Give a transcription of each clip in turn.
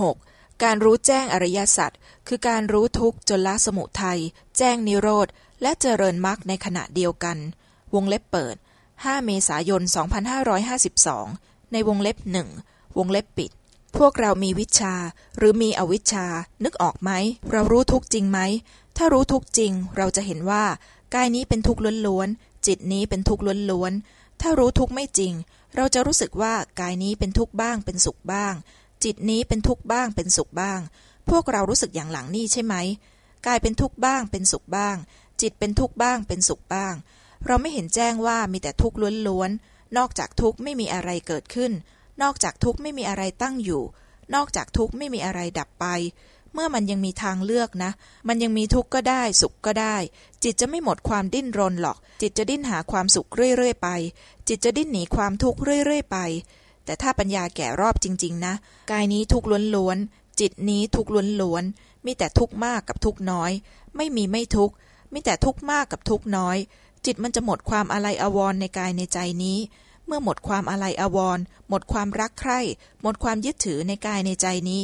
6. การรู้แจ้งอริยสัจคือการรู้ทุกข์จนละสมุทัยแจ้งนิโรธ และเจริญมรรคในขณะเดียวกัน วงเล็บเปิด 5 เมษายน 2552 ในวงเล็บหนึ่งวงเล็บปิด พวกเรามีวิชา หรือมีอวิชา นึกออกไหม เรารู้ทุกจริงไหม ถ้ารู้ทุกจริง เราจะเห็นว่ากายนี้เป็นทุกข์ล้วนๆจิตนี้เป็นทุกข์ล้วนๆถ้ารู้ทุกข์ไม่จริง เราจะรู้สึกว่ากายนี้เป็นทุกข์บ้างเป็นสุขบ้าง จิตนี้เป็นทุกข์บ้างเป็นสุขบ้าง พวกเรารู้สึกอย่างหลังนี่ใช่ไหมกายเป็นทุกข์บ้างเป็นสุขบ้าง จิตเป็นทุกข์บ้างเป็นสุขบ้าง เราไม่เห็นแจ้งว่ามีแต่ทุกข์ล้วนๆนอกจากทุกข์ไม่มีอะไรเกิดขึ้น นอกจากทุกข์ไม่มีอะไรตั้งอยู่ นอกจากทุกข์ไม่มีอะไรดับไป เมื่อมันยังมีทางเลือกนะ มันยังมีทุกข์ก็ได้สุขก็ได้ จิตจะไม่หมดความดิ้นรนหรอก จิตจะดิ้นหาความสุขเรื่อยๆไป จิตจะดิ้นหนีความทุกข์เรื่อยๆไป แต่ถ้าปัญญาแก่รอบจริง ๆ นะ กายนี้ทุกข์ล้วนๆ จิตนี้ทุกข์ล้วนๆ มีแต่ทุกข์มากกับทุกข์น้อย ไม่มีไม่ทุกข์มีแต่ทุกข์มากกับทุกข์น้อย จิตมันจะหมดความอะไรอาวรในกายในใจนี้ เมื่อหมดความอะไรอาวรหมดความรักใคร่ หมดความยึดถือในกายในใจนี้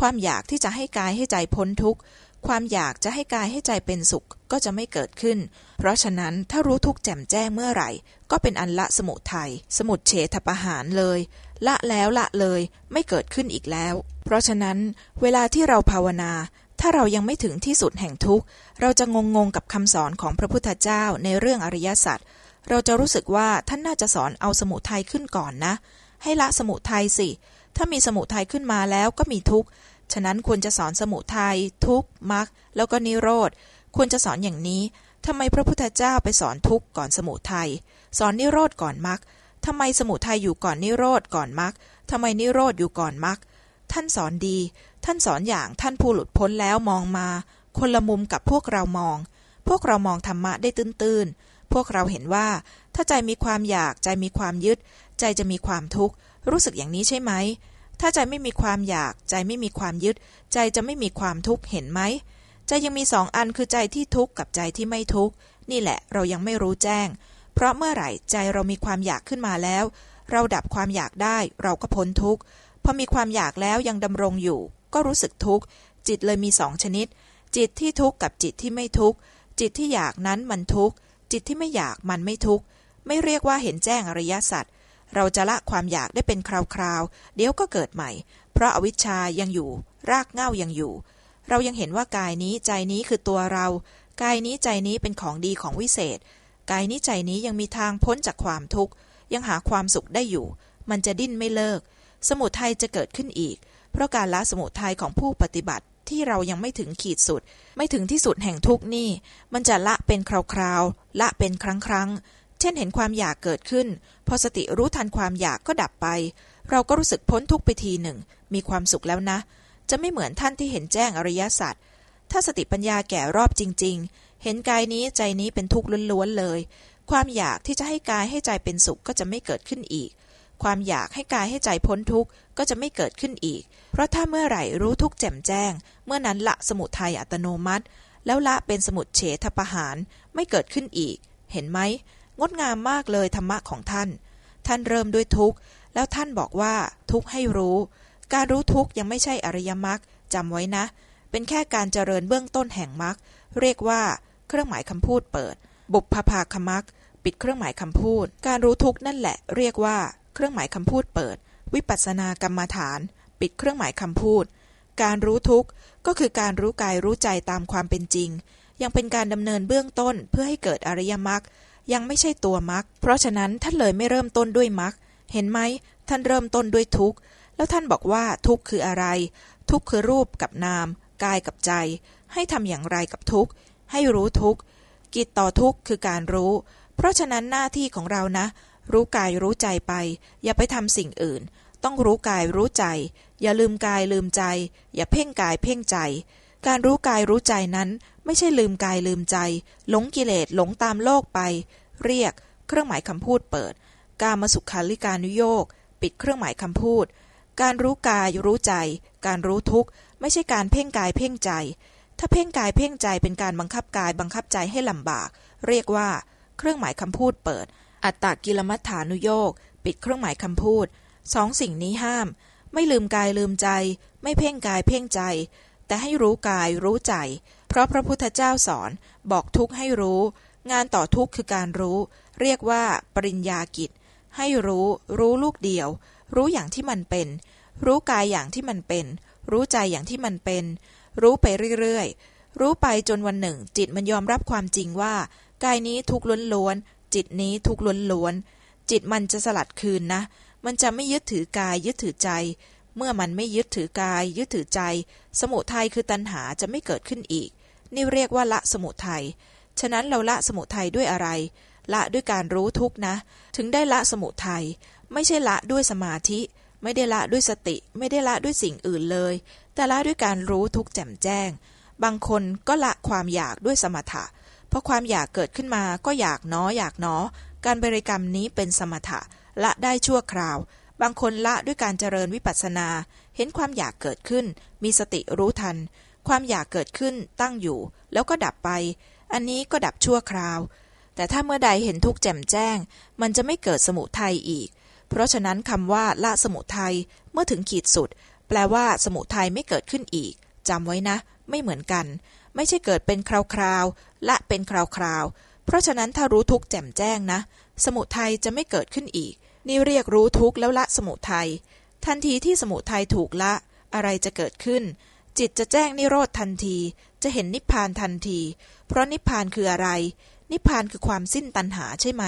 ความอยากที่จะให้กายให้ใจพ้นทุกข์ ความอยากจะให้กายให้ใจเป็นสุขก็จะไม่เกิดขึ้น เพราะฉะนั้นถ้ารู้ทุกข์แจ่มแจ้งเมื่อไหร่ ก็เป็นอันละสมุทัยสมุดเฉทประหารเลย ละแล้วละเลยไม่เกิดขึ้นอีกแล้ว เพราะฉะนั้นเวลาที่เราภาวนาถ้าเรายังไม่ถึงที่สุดแห่งทุกข์ เราจะงงงกับคำสอนของพระพุทธเจ้าในเรื่องอริยสัจ เราจะรู้สึกว่าท่านน่าจะสอนเอาสมุทัยขึ้นก่อนนะ ให้ละสมุทัยสิ ถ้ามีสมุทัยขึ้นมาแล้วก็มีทุกข์ ฉะนั้นควรจะสอนสมุทัยทุกข์มรรคแล้วก็นิโรธ ควรจะสอนอย่างนี้ทำไมพระพุทธเจ้าไปสอนทุกข์ก่อนสมุทัยสอนนิโรธก่อนมรรคทำไมสมุทัยอยู่ก่อนนิโรธก่อนมรรคทำไมนิโรธอยู่ก่อนมรรคท่านสอนดี ท่านสอนอย่างท่านผู้หลุดพ้นแล้วมองมา คนละมุมกับพวกเรามอง พวกเรามองธรรมะได้ตื้นๆ พวกเราเห็นว่า ถ้าใจมีความอยากใจมีความยึด ใจจะมีความทุกข์ รู้สึกอย่างนี้ใช่ไหม ถ้าใจไม่มีความอยาก ใจไม่มีความยึด ใจจะไม่มีความทุกข์เห็นไหมใจยังมีสองอันคือใจที่ทุกข์กับใจที่ไม่ทุกข์นี่แหละเรายังไม่รู้แจ้ง เพราะเมื่อไหร่ใจเรามีความอยากขึ้นมาแล้ว เราดับความอยากได้เราก็พ้นทุกข์พอมีความอยากแล้วยังดำรงอยู่ ก็รู้สึกทุกข์จิตเลยมีสองชนิด จิตที่ทุกข์กับจิตที่ไม่ทุกข์จิตที่อยากนั้นมันทุกข์จิตที่ไม่อยากมันไม่ทุกข์ไม่เรียกว่าเห็นแจ้งอริยสัจ เราจะละความอยากได้เป็นคราวๆ เดี๋ยวก็เกิดใหม่ เพราะอาวิชชายังอยู่ รากเหง้ายังอยู่ เรายังเห็นว่ากายนี้ใจนี้คือตัวเรา กายนี้ใจนี้เป็นของดีของวิเศษ กายนี้ใจนี้ยังมีทางพ้นจากความทุกข์ ยังหาความสุขได้อยู่ มันจะดิ้นไม่เลิก สมุทัยจะเกิดขึ้นอีก เพราะการละสมุทัยของผู้ปฏิบัติที่เรายังไม่ถึงขีดสุด ไม่ถึงที่สุดแห่งทุกนี่ มันจะละเป็นคราวๆ ละเป็นครั้งๆ เช่นเห็นความอยากเกิดขึ้น พอสติรู้ทันความอยากก็ดับไป เราก็รู้สึกพ้นทุกไปทีหนึ่ง มีความสุขแล้วนะ จะไม่เหมือนท่านที่เห็นแจ้งอริยสัจถ้าสติปัญญาแก่รอบจริง ๆ เห็นกายนี้ใจนี้เป็นทุกข์ล้วนๆเลย ความอยากที่จะให้กายให้ใจเป็นสุขก็จะไม่เกิดขึ้นอีก ความอยากให้กายให้ใจพ้นทุกข์ก็จะไม่เกิดขึ้นอีก เพราะถ้าเมื่อไหร่รู้ทุกข์แจ่มแจ้ง เมื่อนั้นละสมุทัยอัตโนมัติ แล้วละเป็นสมุดเฉทประหารไม่เกิดขึ้นอีก เห็นไหม งดงามมากเลยธรรมะของท่าน ท่านเริ่มด้วยทุกข์แล้วท่านบอกว่าทุกข์ให้รู้ การรู้ทุกข์ยังไม่ใช่อริยมรรคจำไว้นะ เป็นแค่การเจริญเบื้องต้นแห่งมรรคเรียกว่า เครื่องหมายคำพูดเปิด บุพภาคมรรคปิดเครื่องหมายคำพูด การรู้ทุกข์นั่นแหละ เรียกว่า เครื่องหมายคำพูดเปิด วิปัสสนากรรมฐาน ปิดเครื่องหมายคำพูด การรู้ทุกข์ก็คือการรู้กายรู้ใจตามความเป็นจริง ยังเป็นการดำเนินเบื้องต้นเพื่อให้เกิดอริยมรรค ยังไม่ใช่ตัวมรรคเพราะฉะนั้นท่านเลยไม่เริ่มต้นด้วยมรรคเห็นไหมท่านเริ่มต้นด้วยทุกข์แล้วท่านบอกว่าทุกข์คืออะไร ทุกข์คือรูปกับนาม กายกับใจ ให้ทำอย่างไรกับทุกข์ ให้รู้ทุกข์กิจต่อทุกข์คือการรู้ เพราะฉะนั้นหน้าที่ของเรานะ รู้กายรู้ใจไป อย่าไปทำสิ่งอื่น ต้องรู้กายรู้ใจ อย่าลืมกายลืมใจ อย่าเพ่งกายเพ่งใจ การรู้กายรู้ใจนั้น ไม่ใช่ลืมกายลืมใจ หลงกิเลสหลงตามโลกไป เรียก เครื่องหมายคำพูดเปิด การมาสุขาริการนุโยก ปิดเครื่องหมายคำพูด การรู้กายรู้ใจ การรู้ทุกข์ ไม่ใช่การเพ่งกายเพ่งใจ ถ้าเพ่งกายเพ่งใจเป็นการบังคับกายบังคับใจให้ลำบาก เรียกว่า เครื่องหมายคำพูดเปิด อัตตกิลมัฏฐานุโยก ปิดเครื่องหมายคำพูดสองสิ่งนี้ห้าม ไม่ลืมกายลืมใจ ไม่เพ่งกายเพ่งใจ แต่ให้รู้กายรู้ใจ เพราะพระพุทธเจ้าสอนบอกทุกข์ให้รู้ งานต่อทุกข์คือการรู้ เรียกว่าปริญญากิจ ให้รู้ รู้ลูกเดียว รู้อย่างที่มันเป็น รู้กายอย่างที่มันเป็น รู้ใจอย่างที่มันเป็น รู้ไปเรื่อยๆ รู้ไปจนวันหนึ่ง จิตมันยอมรับความจริงว่า กายนี้ทุกข์ล้วนๆ จิตนี้ทุกข์ล้วนๆ จิตมันจะสลัดคืนนะ มันจะไม่ยึดถือกายยึดถือใจ เมื่อมันไม่ยึดถือกาย ยึดถือใจ สมุทัยคือตัณหาจะไม่เกิดขึ้นอีก นี่เรียกว่าละสมุทัย ฉะนั้นเราละสมุทัยด้วยอะไร ละด้วยการรู้ทุกนะ ถึงได้ละสมุทัยไม่ใช่ละด้วยสมาธิ ไม่ได้ละด้วยสติ ไม่ได้ละด้วยสิ่งอื่นเลย แต่ละด้วยการรู้ทุกแจ่มแจ้ง บางคนก็ละความอยากด้วยสมถะ เพราะความอยากเกิดขึ้นมาก็อยากเนาะอยากเนาะการบริกรรมนี้เป็นสมถะ ละได้ชั่วคราว บางคนละด้วยการเจริญวิปัสสนา เห็นความอยากเกิดขึ้น มีสติรู้ทัน ความอยากเกิดขึ้นตั้งอยู่ แล้วก็ดับไป อันนี้ก็ดับชั่วคราว แต่ถ้าเมื่อใดเห็นทุกข์แจ่มแจ้ง มันจะไม่เกิดสมุทัยอีก เพราะฉะนั้นคำว่าละสมุทัยเมื่อถึงขีดสุด แปลว่าสมุทัยไม่เกิดขึ้นอีกจำไว้นะ ไม่เหมือนกัน ไม่ใช่เกิดเป็นคราวๆละเป็นคราวๆเพราะฉะนั้นถ้ารู้ทุกข์แจ่มแจ้งนะ สมุทัยจะไม่เกิดขึ้นอีก นี่เรียกรู้ทุกข์แล้วละสมุทัยทันทีที่สมุทัยถูกละ อะไรจะเกิดขึ้น จิตจะแจ้งนิโรธทันที จะเห็นนิพพานทันที เพราะนิพพานคืออะไร นิพพานคือความสิ้นตัณหาใช่ไหม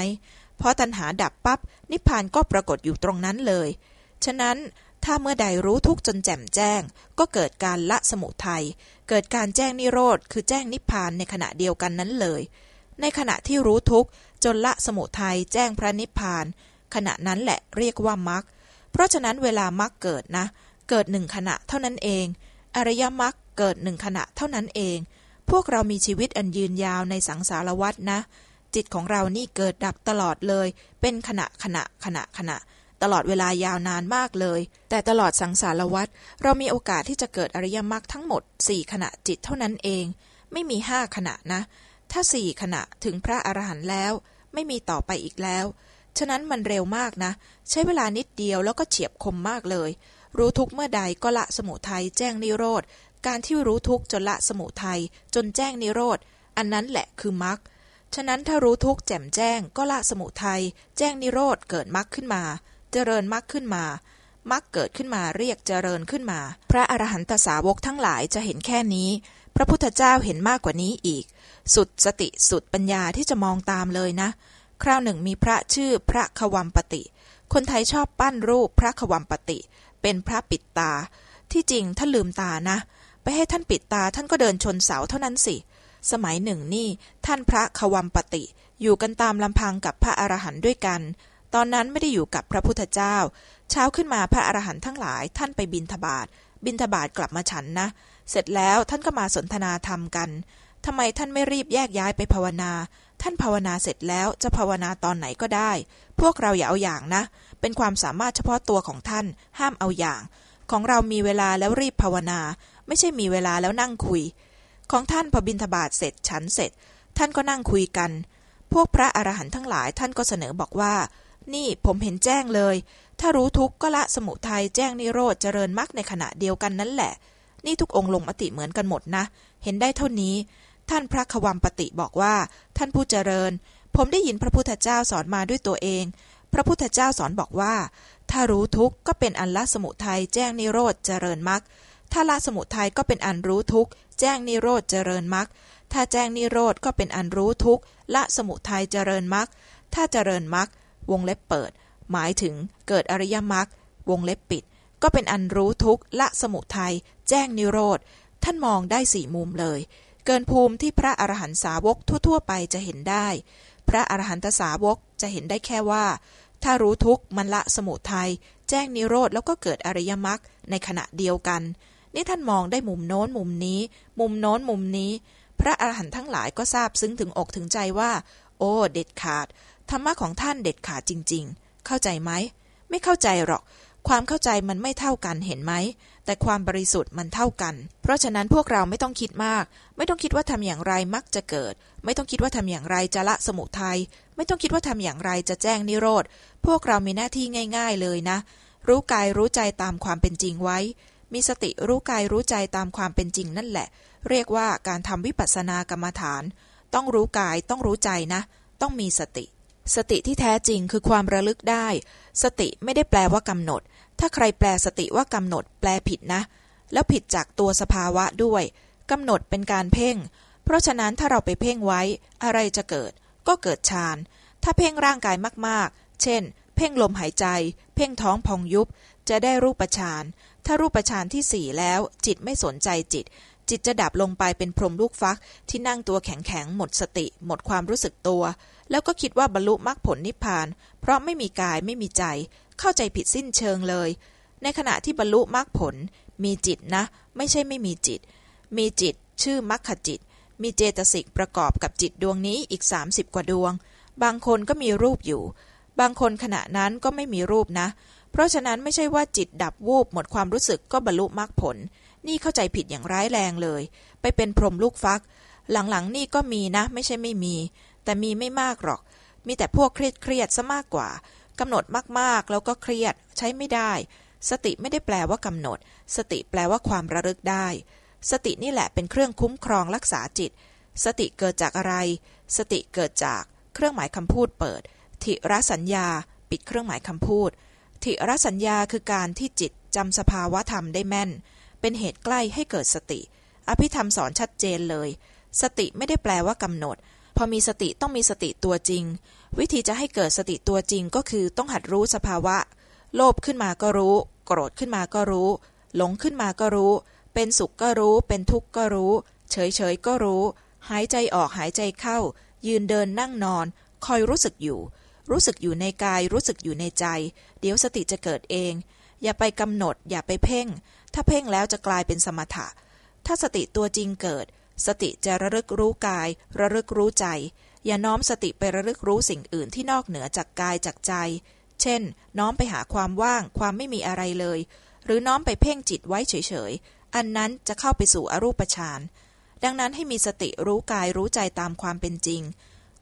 เพราะตัณหาดับปับ๊บนิพพานก็ปรากฏอยู่ตรงนั้นเลย ฉะนั้นถ้าเมื่อใดรู้ทุกจนแจ่มแจ้ง ก็เกิดการละสมุทัย เกิดการแจ้งนิโรธ คือแจ้งนิพพานในขณะเดียวกันนั้นเลย ในขณะที่รู้ทุกจนละสมุทัยแจ้งพระนิพพาน ขณะนั้นแหละเรียกว่ามรรค เพราะฉะนั้นเวลามรรคเกิดนะ เกิดหนึ่งขณะเท่านั้นเอง อริยมรรคเกิดหนึ่งขณะเท่านั้นเอง พวกเรามีชีวิตอันยืนยาวในสังสารวัฏนะ จิตของเรานี่เกิดดับตลอดเลย เป็นขณะขณะขณะขณะ ตลอดเวลายาวนานมากเลย แต่ตลอดสังสารวัฏเรามีโอกาสที่จะเกิดอริยมรรคทั้งหมดสี่ขณะจิตเท่านั้นเอง ไม่มีห้าขณะนะ ถ้าสี่ขณะถึงพระอรหันต์แล้ว ไม่มีต่อไปอีกแล้ว ฉะนั้นมันเร็วมากนะ ใช้เวลานิดเดียวแล้วก็เฉียบคมมากเลยรู้ทุกเมื่อใดก็ละสมุทัยแจ้งนิโรธ การที่รู้ทุกจนละสมุทัยจนแจ้งนิโรธ อันนั้นแหละคือมรรคฉะนั้นถ้ารู้ทุกแจ่มแจ้งก็ละสมุทัยแจ้งนิโรธเกิดมรรคขึ้นมา เจริญมรรคขึ้นมามรรคเกิดขึ้นมาเรียกเจริญขึ้นมา พระอรหันตสาวกทั้งหลายจะเห็นแค่นี้ พระพุทธเจ้าเห็นมากกว่านี้อีก สุดสติสุดปัญญาที่จะมองตามเลยนะ คราวหนึ่งมีพระชื่อพระขวัมปติ คนไทยชอบปั้นรูปพระขวัมปติ เป็นพระปิดตา ที่จริงท่าลืมตานะ ไปให้ท่านปิดตาท่านก็เดินชนเสาเท่านั้นสิ สมัยหนึ่งนี่ท่านพระขวัมปติ อยู่กันตามลำพังกับพระอรหันต์ด้วยกัน ตอนนั้นไม่ได้อยู่กับพระพุทธเจ้า เช้าขึ้นมาพระอรหันต์ทั้งหลายท่านไปบินทบาทบินทบาทกลับมาฉันนะ เสร็จแล้วท่านก็มาสนทนาธรรมกันทำไมท่านไม่รีบแยกย้ายไปภาวนา ท่านภาวนาเสร็จแล้วจะภาวนาตอนไหนก็ได้ พวกเราอย่าเอาอย่างนะ เป็นความสามารถเฉพาะตัวของท่าน ห้ามเอาอย่าง ของเรามีเวลาแล้วรีบภาวนา ไม่ใช่มีเวลาแล้วนั่งคุย ของท่านพอบินทบาทเสร็จฉันเสร็จ ท่านก็นั่งคุยกัน พวกพระอรหันต์ทั้งหลายท่านก็เสนอบอกว่า นี่ผมเห็นแจ้งเลย ถ้ารู้ทุกข์ก็ละสมุทัยแจ้งนิโรธเจริญมรรคในขณะเดียวกันนั่นแหละ นี่ทุกองค์ลงมติเหมือนกันหมดนะ เห็นได้เท่านี้ ท่านพระขวัมปติบอกว่า ท่านผู้เจริญ ผมได้ยินพระพุทธเจ้าสอนมาด้วยตัวเอง พระพุทธเจ้าสอนบอกว่าถ้ารู้ทุกข์ก็เป็นอันละสมุทัยแจ้งนิโรธเจริญมรรค ถ้าละสมุทัยก็เป็นอันรู้ทุกข์แจ้งนิโรธเจริญมรรคถ้าแจ้งนิโรธก็เป็นอันรู้ทุกข์ละสมุทัยเจริญมรรคถ้าเจริญมรรควงเล็บเปิด หมายถึงเกิดอริยมรรควงเล็บปิด ก็เป็นอันรู้ทุกข์ละสมุทัยแจ้งนิโรธท่านมองได้สี่มุมเลย เกินภูมิที่พระอรหันตสาวกทั่ว ๆ ไปจะเห็นได้ พระอรหันตสาวกจะเห็นได้แค่ว่า ถ้ารู้ทุกข์มันละสมุทัยแจ้งนิโรธแล้วก็เกิดอริยมรรคในขณะเดียวกัน นี่ท่านมองได้มุมโน้นมุมนี้ มุมโน้นมุมนี้ พระอรหันต์ทั้งหลายก็ทราบซึ้งถึงอกถึงใจว่า โอ้ เด็ดขาด ธรรมะของท่านเด็ดขาดจริง ๆ เข้าใจไหม ไม่เข้าใจหรอก ความเข้าใจมันไม่เท่ากันเห็นไหม แต่ความบริสุทธิ์มันเท่ากัน เพราะฉะนั้นพวกเราไม่ต้องคิดมาก ไม่ต้องคิดว่าทำอย่างไรมักจะเกิด ไม่ต้องคิดว่าทำอย่างไรจะละสมุทัย ไม่ต้องคิดว่าทำอย่างไรจะแจ้งนิโรธ พวกเรามีหน้าที่ง่าย ๆ เลยนะ รู้กายรู้ใจตามความเป็นจริงไว้ มีสติรู้กายรู้ใจตามความเป็นจริงนั่นแหละ เรียกว่าการทำวิปัสสนากรรมฐาน ต้องรู้กายต้องรู้ใจนะ ต้องมีสติ สติที่แท้จริงคือความระลึกได้ สติไม่ได้แปลว่ากำหนด ถ้าใครแปลสติว่ากำหนด แปลผิดนะ แล้วผิดจากตัวสภาวะด้วยกำหนดเป็นการเพ่ง เพราะฉะนั้นถ้าเราไปเพ่งไว้ อะไรจะเกิด ก็เกิดฌาน ถ้าเพ่งร่างกายมากๆ เช่น เพ่งลมหายใจ เพ่งท้องพองยุบจะได้รูปฌานถ้ารูปฌานที่สี่แล้ว จิตไม่สนใจจิต จิตจะดับลงไปเป็นพรหมลูกฟักที่นั่งตัวแข็งๆหมดสติ หมดความรู้สึกตัว แล้วก็คิดว่าบรรลุมรรคผลนิพพาน เพราะไม่มีกายไม่มีใจ เข้าใจผิดสิ้นเชิงเลย ในขณะที่บรรลุมรรคผล มีจิตนะ ไม่ใช่ไม่มีจิต มีจิต ชื่อมรรคจิต มีเจตสิกประกอบกับจิตดวงนี้อีก 30 กว่าดวง บางคนก็มีรูปอยู่ บางคนขณะนั้นก็ไม่มีรูปนะ เพราะฉะนั้นไม่ใช่ว่าจิตดับวูบหมดความรู้สึกก็บรรลุมรรคผล นี่เข้าใจผิดอย่างร้ายแรงเลย ไปเป็นพรหมลูกฟัก หลังๆนี่ก็มีนะ ไม่ใช่ไม่มี แต่มีไม่มากหรอก มีแต่พวกเครียดเครียดซะมากกว่ากำหนดมากๆ แล้วก็เครียดใช้ไม่ได้ สติไม่ได้แปลว่ากำหนด สติแปลว่าความระลึกได้ สตินี่แหละเป็นเครื่องคุ้มครองรักษาจิต สติเกิดจากอะไร สติเกิดจาก เครื่องหมายคำพูดเปิด ทิรสัญญา ปิดเครื่องหมายคำพูดทิรสัญญาคือการที่จิตจำสภาวะธรรมได้แม่น เป็นเหตุใกล้ให้เกิดสติ อภิธรรมสอนชัดเจนเลย สติไม่ได้แปลว่ากำหนด พอมีสติต้องมีสติตัวจริง วิธีจะให้เกิดสติตัวจริงก็คือต้องหัดรู้สภาวะ โลภขึ้นมาก็รู้ โกรธขึ้นมาก็รู้ หลงขึ้นมาก็รู้ เป็นสุขก็รู้ เป็นทุกข์ก็รู้ เฉยเฉยก็รู้ หายใจออกหายใจเข้า ยืนเดินนั่งนอน คอยรู้สึกอยู่ รู้สึกอยู่ในกาย รู้สึกอยู่ในใจ เดี๋ยวสติจะเกิดเอง อย่าไปกำหนด อย่าไปเพ่ง ถ้าเพ่งแล้วจะกลายเป็นสมถะ ถ้าสติตัวจริงเกิด สติจะระลึกรู้กาย ระลึกรู้ใจ อย่าน้อมสติไประลึกรู้สิ่งอื่นที่นอกเหนือจากกายจากใจ เช่น น้อมไปหาความว่าง ความไม่มีอะไรเลย หรือน้อมไปเพ่งจิตไว้เฉยๆ อันนั้นจะเข้าไปสู่อรูปฌานดังนั้นให้มีสติรู้กายรู้ใจตามความเป็นจริง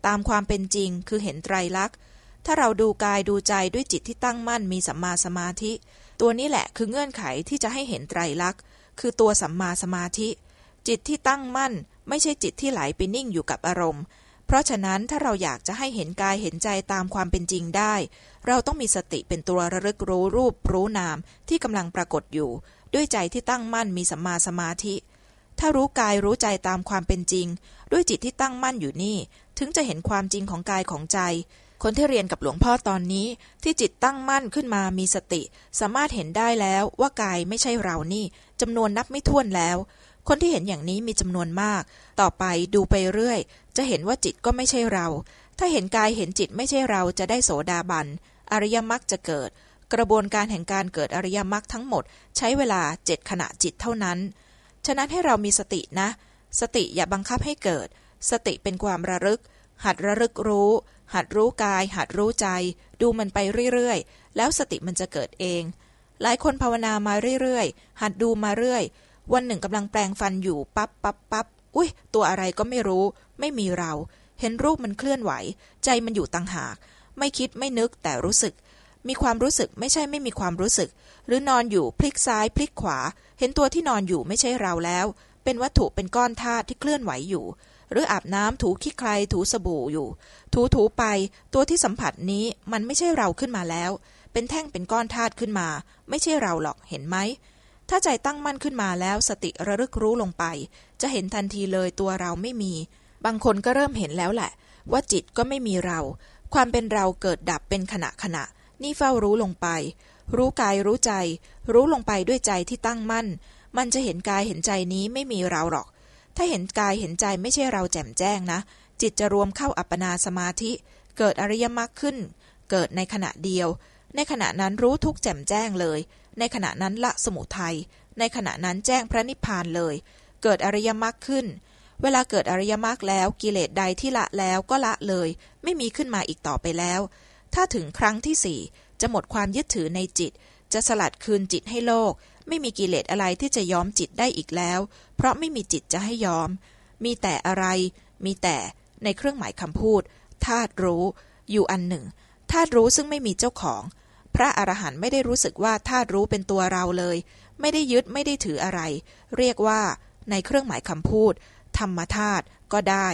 ตามความเป็นจริงคือเห็นไตรลักษณ์ ถ้าเราดูกายดูใจด้วยจิตที่ตั้งมั่นมีสัมมาสมาธิ ตัวนี้แหละคือเงื่อนไขที่จะให้เห็นไตรลักษณ์ คือตัวสัมมาสมาธิ จิตที่ตั้งมั่น ไม่ใช่จิตที่ไหลไปนิ่งอยู่กับอารมณ์ เพราะฉะนั้นถ้าเราอยากจะให้เห็นกายเห็นใจตามความเป็นจริงได้ เราต้องมีสติเป็นตัวระลึกรู้รูปรู้นามที่กำลังปรากฏอยู่ ด้วยใจที่ตั้งมั่นมีสัมมาสมาธิ ถ้ารู้กายรู้ใจตามความเป็นจริง ด้วยจิตที่ตั้งมั่นอยู่นี่ ถึงจะเห็นความจริงของกายของใจ คนที่เรียนกับหลวงพ่อตอนนี้ที่จิตตั้งมั่นขึ้นมามีสติ สามารถเห็นได้แล้วว่ากายไม่ใช่เรานี่จำนวนนับไม่ถ้วนแล้ว คนที่เห็นอย่างนี้มีจำนวนมาก ต่อไปดูไปเรื่อย จะเห็นว่าจิตก็ไม่ใช่เรา ถ้าเห็นกายเห็นจิตไม่ใช่เราจะได้โสดาบัน อริยมรรคจะเกิด กระบวนการแห่งการเกิดอริยมรรคทั้งหมด ใช้เวลาเจ็ดขณะจิตเท่านั้น ฉะนั้นให้เรามีสตินะ สติอย่าบังคับให้เกิด สติเป็นความระลึก หัดระลึกรู้ หัดรู้กาย หัดรู้ใจ ดูมันไปเรื่อยๆ แล้วสติมันจะเกิดเอง หลายคนภาวนามาเรื่อยๆ หัดดูมาเรื่อย วันหนึ่งกำลังแปลงฟันอยู่ปั๊บปั๊บปั๊บอุ้ยตัวอะไรก็ไม่รู้ ไม่มีเรา เห็นรูปมันเคลื่อนไหว ใจมันอยู่ต่างหาก ไม่คิดไม่นึกแต่รู้สึก มีความรู้สึกไม่ใช่ไม่มีความรู้สึก หรือนอนอยู่พลิกซ้ายพลิกขวา เห็นตัวที่นอนอยู่ไม่ใช่เราแล้ว เป็นวัตถุเป็นก้อนธาตุที่เคลื่อนไหวอยู่ หรืออาบน้ำถูขี้ใครถูสบู่อยู่ ถูถูไป ตัวที่สัมผัสนี้มันไม่ใช่เราขึ้นมาแล้ว เป็นแท่งเป็นก้อนธาตุขึ้นมา ไม่ใช่เราหรอกเห็นไหม ถ้าใจตั้งมั่นขึ้นมาแล้วสติระลึกรู้ลงไป จะเห็นทันทีเลยตัวเราไม่มี บางคนก็เริ่มเห็นแล้วแหละ ว่าจิตก็ไม่มีเรา ความเป็นเราเกิดดับเป็นขณะขณะ นี่เฝ้ารู้ลงไป รู้กายรู้ใจ รู้ลงไปด้วยใจที่ตั้งมั่น มันจะเห็นกายเห็นใจนี้ไม่มีเราหรอก ถ้าเห็นกายเห็นใจไม่ใช่เราแจ่มแจ้งนะ จิตจะรวมเข้าอัปปนาสมาธิ เกิดอริยมรรคขึ้น เกิดในขณะเดียว ในขณะนั้นรู้ทุกแจ่มแจ้งเลย ในขณะนั้นละสมุทัยในขณะนั้นแจ้งพระนิพพานเลย เกิดอริยมรรคขึ้น เวลาเกิดอริยมรรคแล้วกิเลสใดที่ละแล้วก็ละเลย ไม่มีขึ้นมาอีกต่อไปแล้ว ถ้าถึงครั้งที่สี่จะหมดความยึดถือในจิต จะสลัดคืนจิตให้โลก ไม่มีกิเลสอะไรที่จะย้อมจิตได้อีกแล้ว เพราะไม่มีจิตจะให้ย้อม มีแต่อะไร มีแต่ในเครื่องหมายคำพูดธาตุรู้ อยู่อันหนึ่งธาตุรู้ซึ่งไม่มีเจ้าของพพระอรหันต์ไม่ได้รู้สึกว่าธาตุรู้เป็นตัวเราเลย ไม่ได้ยึดไม่ได้ถืออะไร เรียกว่า ในเครื่องหมายคำพูด ธรรมธาตุก็ได้